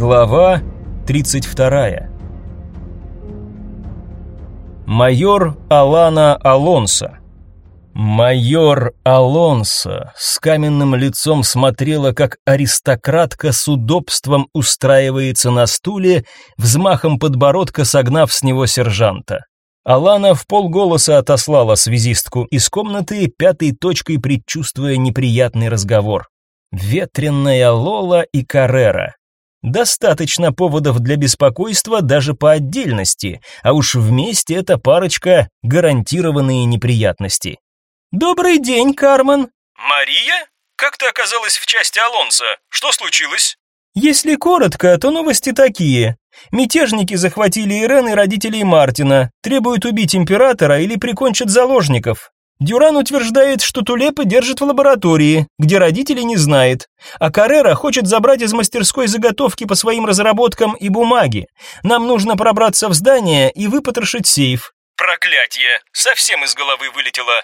Глава 32. Майор Алана Алонсо. Майор Алонсо с каменным лицом смотрела, как аристократка с удобством устраивается на стуле, взмахом подбородка согнав с него сержанта. Алана в полголоса отослала связистку из комнаты, пятой точкой предчувствуя неприятный разговор. Ветренная Лола и Каррера. Достаточно поводов для беспокойства даже по отдельности, а уж вместе эта парочка гарантированные неприятности. Добрый день, Кармен. Мария? Как ты оказалась в части Алонса? Что случилось? Если коротко, то новости такие. Мятежники захватили Ирен и родителей Мартина, требуют убить императора или прикончат заложников. Дюран утверждает, что Тулепа держит в лаборатории, где родители не знает, а Каррера хочет забрать из мастерской заготовки по своим разработкам и бумаги. Нам нужно пробраться в здание и выпотрошить сейф. Проклятье! Совсем из головы вылетело.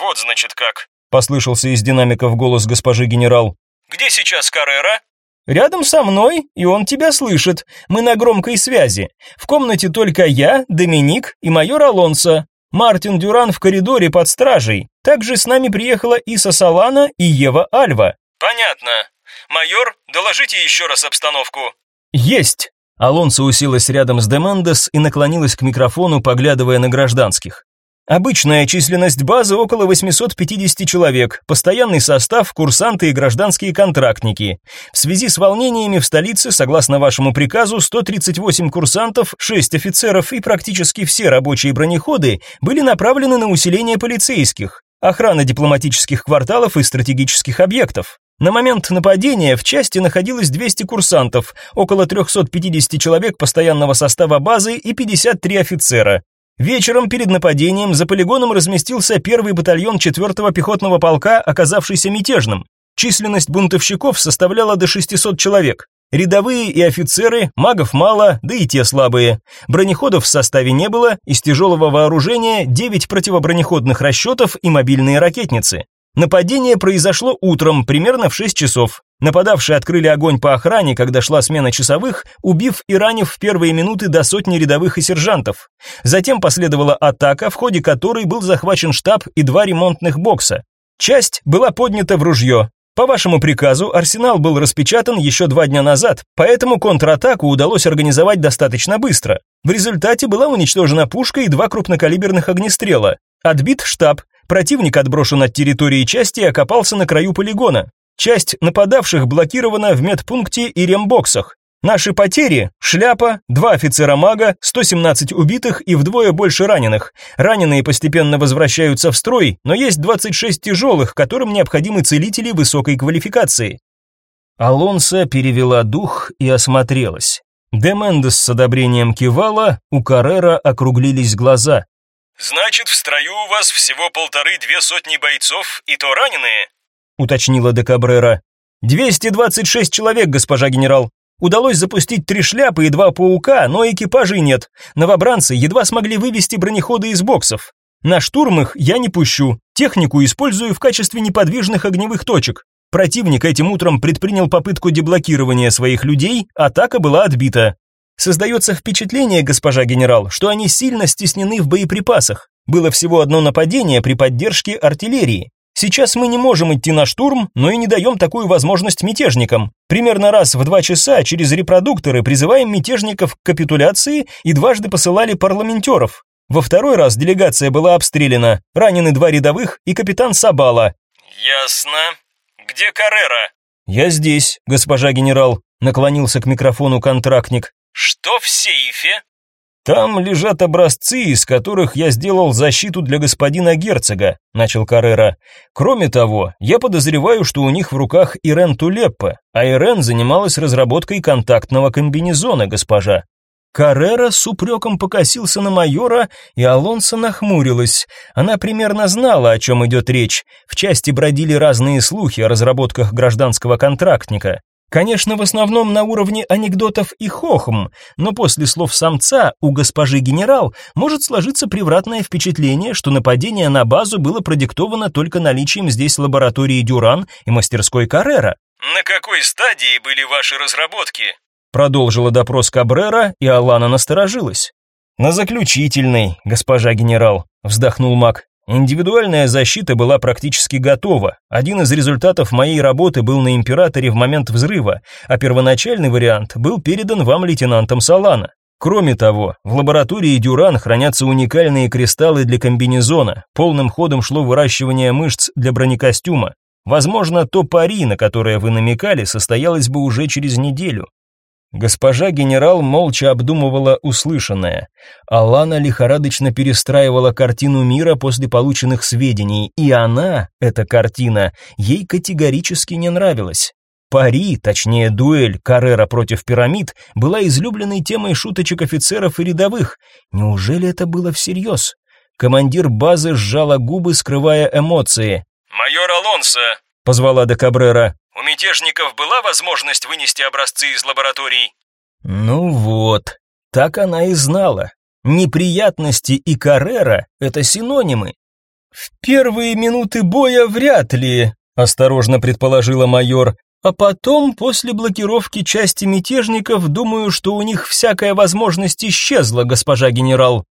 Вот значит как. Послышался из динамиков голос госпожи генерал. Где сейчас Каррера? Рядом со мной, и он тебя слышит. Мы на громкой связи. В комнате только я, Доминик и майор Алонсо. Мартин Дюран в коридоре под стражей. Также с нами приехала Иса Салана и Ева Альва. Понятно. Майор, доложите еще раз обстановку. Есть. Алонсо уселась рядом с Демендес и наклонилась к микрофону, поглядывая на гражданских. Обычная численность базы около 850 человек, постоянный состав, курсанты и гражданские контрактники. В связи с волнениями в столице, согласно вашему приказу, 138 курсантов, 6 офицеров и практически все рабочие бронеходы были направлены на усиление полицейских, охрана дипломатических кварталов и стратегических объектов. На момент нападения в части находилось 200 курсантов, около 350 человек постоянного состава базы и 53 офицера. Вечером перед нападением за полигоном разместился первый батальон 4-го пехотного полка, оказавшийся мятежным. Численность бунтовщиков составляла до 600 человек. Рядовые и офицеры, магов мало, да и те слабые. Бронеходов в составе не было, из тяжелого вооружения 9 противобронеходных расчетов и мобильные ракетницы. Нападение произошло утром, примерно в 6 часов. Нападавшие открыли огонь по охране, когда шла смена часовых, убив и ранив в первые минуты до сотни рядовых и сержантов. Затем последовала атака, в ходе которой был захвачен штаб и два ремонтных бокса. Часть была поднята в ружье. По вашему приказу арсенал был распечатан еще два дня назад, поэтому контратаку удалось организовать достаточно быстро. В результате была уничтожена пушка и два крупнокалиберных огнестрела. Отбит штаб, Противник отброшен от территории части и окопался на краю полигона. Часть нападавших блокирована в медпункте и рембоксах. Наши потери – шляпа, два офицера-мага, 117 убитых и вдвое больше раненых. Раненые постепенно возвращаются в строй, но есть 26 тяжелых, которым необходимы целители высокой квалификации. Алонса перевела дух и осмотрелась. Демендес с одобрением кивала, у Каррера округлились глаза. «Значит, в строю у вас всего полторы-две сотни бойцов, и то раненые?» Уточнила Декабрера. «226 человек, госпожа генерал. Удалось запустить три шляпы и два паука, но экипажей нет. Новобранцы едва смогли вывести бронеходы из боксов. На штурм их я не пущу. Технику использую в качестве неподвижных огневых точек. Противник этим утром предпринял попытку деблокирования своих людей, атака была отбита. Создается впечатление, госпожа генерал, что они сильно стеснены в боеприпасах. Было всего одно нападение при поддержке артиллерии. Сейчас мы не можем идти на штурм, но и не даем такую возможность мятежникам. Примерно раз в два часа через репродукторы призываем мятежников к капитуляции и дважды посылали парламентеров. Во второй раз делегация была обстреляна, ранены два рядовых и капитан Сабала. Ясно. Где Каррера? Я здесь, госпожа генерал, наклонился к микрофону контрактник. Что в сейфе? Там лежат образцы, из которых я сделал защиту для господина герцога, начал Каррера. Кроме того, я подозреваю, что у них в руках Ирен Тулеппа, а Ирен занималась разработкой контактного комбинезона, госпожа. Каррера с упреком покосился на майора, и Алонсо нахмурилась. Она примерно знала, о чем идет речь. В части бродили разные слухи о разработках гражданского контрактника. Конечно, в основном на уровне анекдотов и хохм, но после слов самца у госпожи генерал может сложиться превратное впечатление, что нападение на базу было продиктовано только наличием здесь лаборатории Дюран и мастерской Каррера. На какой стадии были ваши разработки? Продолжила допрос Кабрера, и Алана насторожилась. «На заключительный, госпожа генерал», — вздохнул маг. Индивидуальная защита была практически готова. Один из результатов моей работы был на императоре в момент взрыва, а первоначальный вариант был передан вам лейтенантом Салана. Кроме того, в лаборатории Дюран хранятся уникальные кристаллы для комбинезона. Полным ходом шло выращивание мышц для бронекостюма. Возможно, то пари, на которое вы намекали, состоялось бы уже через неделю. Госпожа генерал молча обдумывала услышанное. Алана лихорадочно перестраивала картину мира после полученных сведений, и она, эта картина, ей категорически не нравилась. Пари, точнее дуэль Каррера против пирамид, была излюбленной темой шуточек офицеров и рядовых. Неужели это было всерьез? Командир базы сжала губы, скрывая эмоции. «Майор Алонсо», — позвала де Кабрера. У мятежников была возможность вынести образцы из лабораторий? Ну вот, так она и знала. Неприятности и Каррера — это синонимы. В первые минуты боя вряд ли, осторожно предположила майор, а потом, после блокировки части мятежников, думаю, что у них всякая возможность исчезла, госпожа генерал.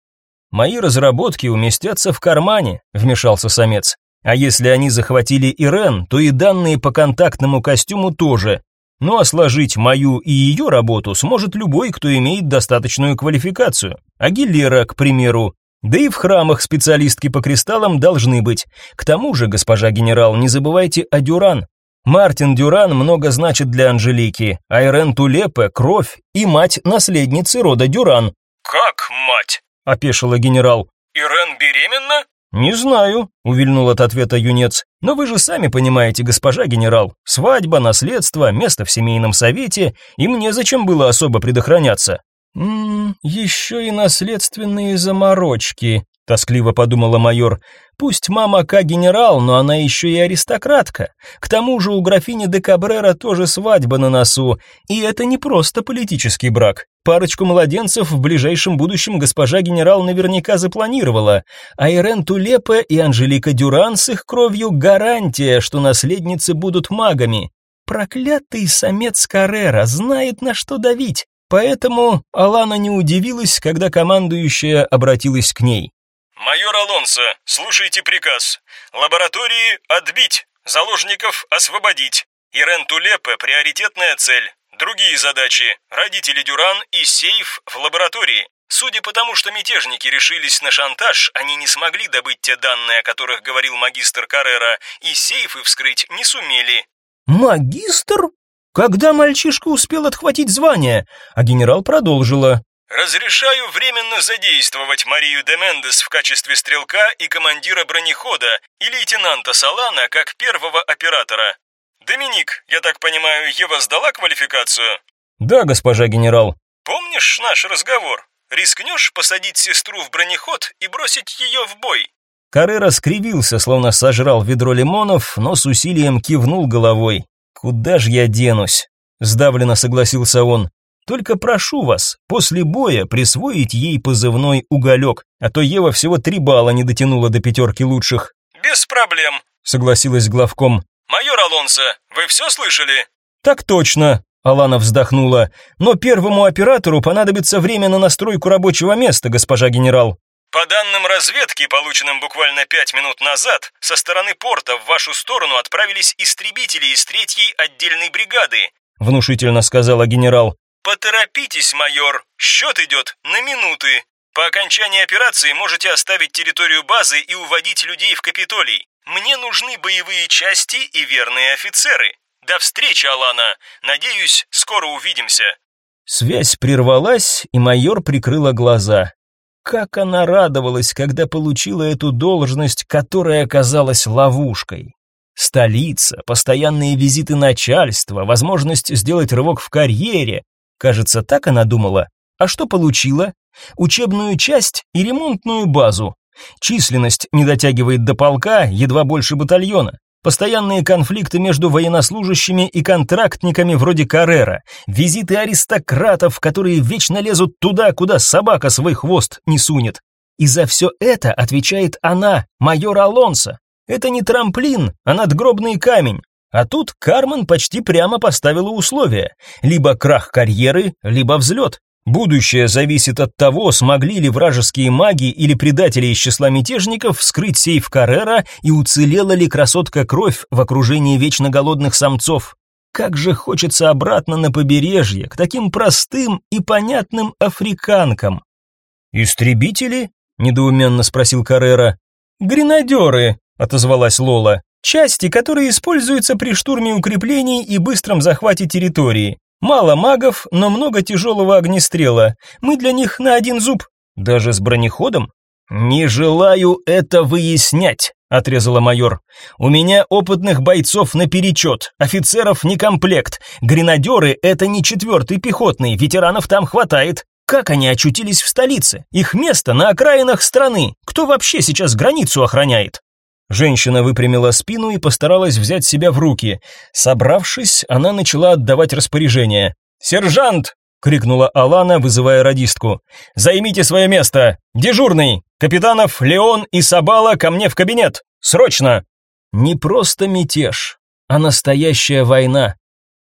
Мои разработки уместятся в кармане, вмешался самец. А если они захватили Ирен, то и данные по контактному костюму тоже. Ну а сложить мою и ее работу сможет любой, кто имеет достаточную квалификацию. Агилера, к примеру. Да и в храмах специалистки по кристаллам должны быть. К тому же, госпожа генерал, не забывайте о Дюран. Мартин Дюран много значит для Анжелики, а Ирен Тулепе – кровь и мать наследницы рода Дюран. «Как мать?» – опешила генерал. «Ирен беременна?» «Не знаю», — увильнул от ответа юнец. «Но вы же сами понимаете, госпожа генерал, свадьба, наследство, место в семейном совете, и мне зачем было особо предохраняться?» «Ммм, еще и наследственные заморочки», — тоскливо подумала майор. «Пусть мама К-генерал, но она еще и аристократка. К тому же у графини де Кабрера тоже свадьба на носу, и это не просто политический брак. Парочку младенцев в ближайшем будущем госпожа генерал наверняка запланировала, а Ирен Тулепе и Анжелика Дюран с их кровью гарантия, что наследницы будут магами. Проклятый самец Каррера знает, на что давить. Поэтому Алана не удивилась, когда командующая обратилась к ней. «Майор Алонсо, слушайте приказ. Лаборатории отбить, заложников освободить. Ирен Тулепе – приоритетная цель. Другие задачи – родители Дюран и сейф в лаборатории. Судя по тому, что мятежники решились на шантаж, они не смогли добыть те данные, о которых говорил магистр Каррера, и сейфы вскрыть не сумели. «Магистр? Когда мальчишка успел отхватить звание?» А генерал продолжила. «Разрешаю временно задействовать Марию де Мендес в качестве стрелка и командира бронехода и лейтенанта Салана как первого оператора. «Доминик, я так понимаю, Ева сдала квалификацию?» «Да, госпожа генерал». «Помнишь наш разговор? Рискнешь посадить сестру в бронеход и бросить ее в бой?» Каррера скривился, словно сожрал ведро лимонов, но с усилием кивнул головой. «Куда ж я денусь?» – сдавленно согласился он. «Только прошу вас, после боя присвоить ей позывной «Уголек», а то Ева всего три балла не дотянула до пятерки лучших». «Без проблем», – согласилась главком. «Майор Алонсо, вы все слышали?» «Так точно», — Алана вздохнула. «Но первому оператору понадобится время на настройку рабочего места, госпожа генерал». «По данным разведки, полученным буквально пять минут назад, со стороны порта в вашу сторону отправились истребители из третьей отдельной бригады», — внушительно сказала генерал. «Поторопитесь, майор, счет идет на минуты. По окончании операции можете оставить территорию базы и уводить людей в Капитолий. Мне нужны боевые части и верные офицеры. До встречи, Алана. Надеюсь, скоро увидимся. Связь прервалась, и майор прикрыла глаза. Как она радовалась, когда получила эту должность, которая оказалась ловушкой. Столица, постоянные визиты начальства, возможность сделать рывок в карьере. Кажется, так она думала. А что получила? Учебную часть и ремонтную базу. Численность не дотягивает до полка, едва больше батальона. Постоянные конфликты между военнослужащими и контрактниками вроде Каррера, визиты аристократов, которые вечно лезут туда, куда собака свой хвост не сунет. И за все это отвечает она, майор Алонсо. Это не трамплин, а надгробный камень. А тут Кармен почти прямо поставила условия: либо крах карьеры, либо взлет. Будущее зависит от того, смогли ли вражеские маги или предатели из числа мятежников вскрыть сейф Каррера и уцелела ли красотка кровь в окружении вечно голодных самцов. Как же хочется обратно на побережье, к таким простым и понятным африканкам. «Истребители?» — недоуменно спросил Каррера. «Гренадеры», — отозвалась Лола. «Части, которые используются при штурме укреплений и быстром захвате территории. Мало магов, но много тяжелого огнестрела. Мы для них на один зуб. Даже с бронеходом? Не желаю это выяснять, отрезала майор. У меня опытных бойцов наперечет, офицеров не комплект. Гренадеры — это не четвертый пехотный, ветеранов там хватает. Как они очутились в столице? Их место на окраинах страны. Кто вообще сейчас границу охраняет? Женщина выпрямила спину и постаралась взять себя в руки. Собравшись, она начала отдавать распоряжения. «Сержант!» — крикнула Алана, вызывая радистку. «Займите свое место! Дежурный! Капитанов Леон и Сабала ко мне в кабинет! Срочно!» Не просто мятеж, а настоящая война.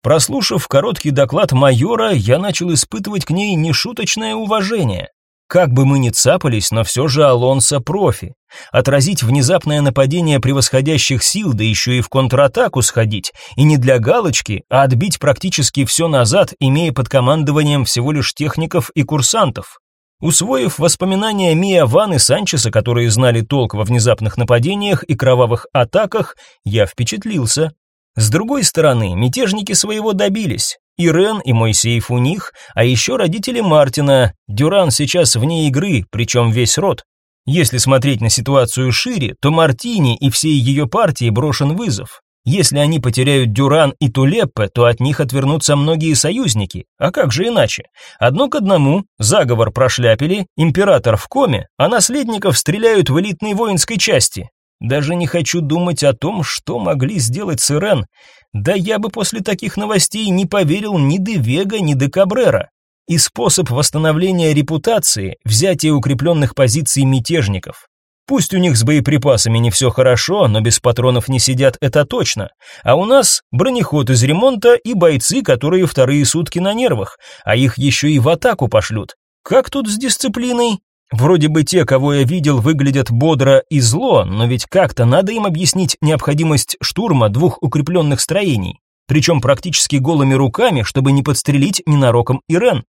Прослушав короткий доклад майора, я начал испытывать к ней нешуточное уважение. Как бы мы ни цапались, но все же Алонсо профи. Отразить внезапное нападение превосходящих сил, да еще и в контратаку сходить, и не для галочки, а отбить практически все назад, имея под командованием всего лишь техников и курсантов. Усвоив воспоминания Мия Ван и Санчеса, которые знали толк во внезапных нападениях и кровавых атаках, я впечатлился. С другой стороны, мятежники своего добились. Ирен и Моисеев у них, а еще родители Мартина. Дюран сейчас вне игры, причем весь род. Если смотреть на ситуацию шире, то Мартини и всей ее партии брошен вызов. Если они потеряют Дюран и Тулеппе, то от них отвернутся многие союзники. А как же иначе? Одно к одному, заговор прошляпили, император в коме, а наследников стреляют в элитной воинской части. Даже не хочу думать о том, что могли сделать с Ирен. Да я бы после таких новостей не поверил ни де Вега, ни де Кабрера. И способ восстановления репутации – взятие укрепленных позиций мятежников. Пусть у них с боеприпасами не все хорошо, но без патронов не сидят, это точно. А у нас бронеход из ремонта и бойцы, которые вторые сутки на нервах, а их еще и в атаку пошлют. Как тут с дисциплиной? Вроде бы те, кого я видел, выглядят бодро и зло, но ведь как-то надо им объяснить необходимость штурма двух укрепленных строений, причем практически голыми руками, чтобы не подстрелить ненароком Ирен.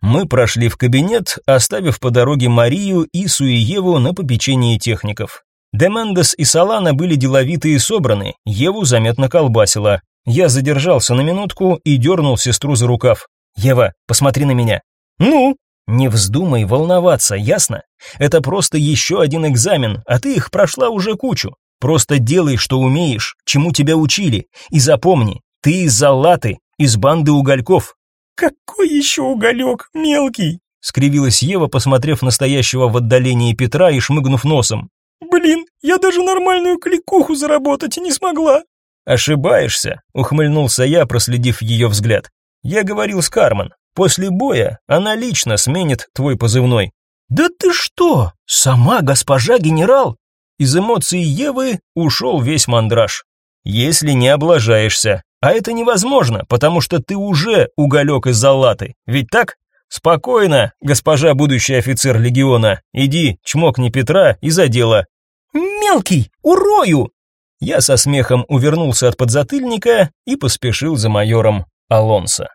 Мы прошли в кабинет, оставив по дороге Марию, и Еву на попечении техников. Демендес и Салана были деловиты и собраны, Еву заметно колбасило. Я задержался на минутку и дернул сестру за рукав. «Ева, посмотри на меня». «Ну?» Не вздумай волноваться, ясно? Это просто еще один экзамен, а ты их прошла уже кучу. Просто делай, что умеешь, чему тебя учили, и запомни, ты из Залаты, из банды угольков. Какой еще уголек, мелкий? скривилась Ева, посмотрев на стоящего в отдалении Петра и шмыгнув носом. Блин, я даже нормальную кликуху заработать не смогла. Ошибаешься, ухмыльнулся я, проследив ее взгляд. Я говорил с Кармен. После боя она лично сменит твой позывной. Да ты что? Сама госпожа генерал? Из эмоций Евы ушел весь мандраж. Если не облажаешься, а это невозможно, потому что ты уже уголек из Залаты. Ведь так? Спокойно, госпожа будущий офицер легиона. Иди, чмокни Петра и за дело. Мелкий, урою! Я со смехом увернулся от подзатыльника и поспешил за майором Алонсо.